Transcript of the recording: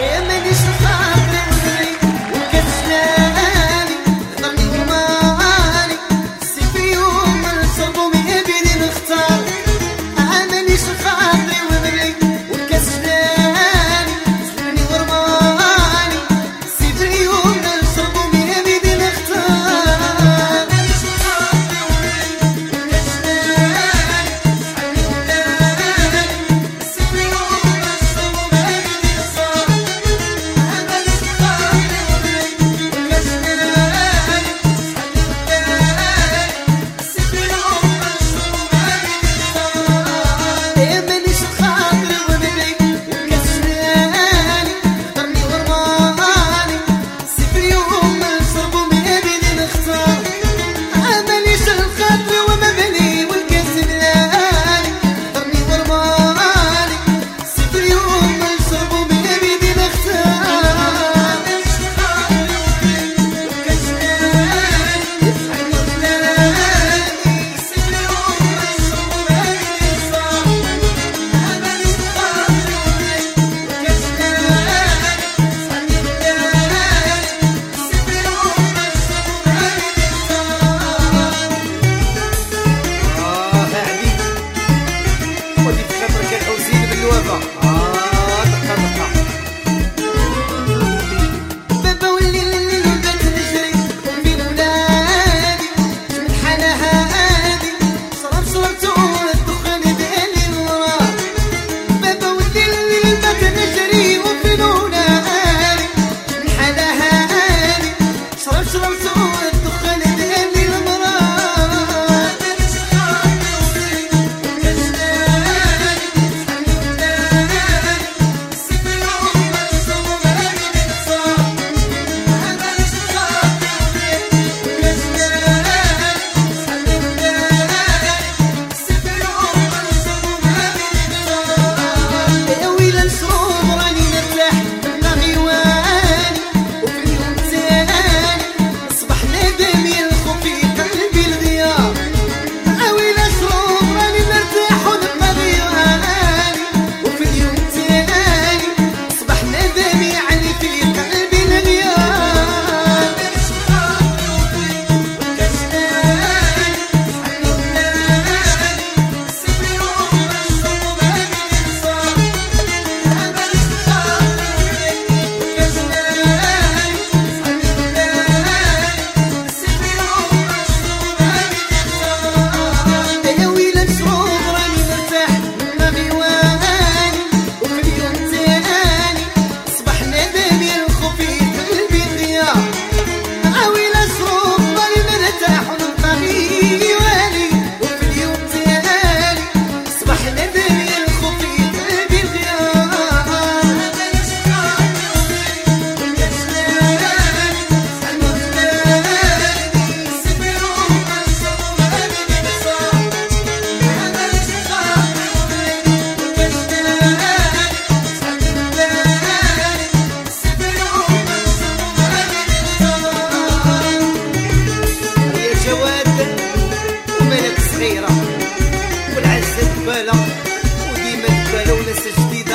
Emeli'si sana وديما تبالو ناس جديدة.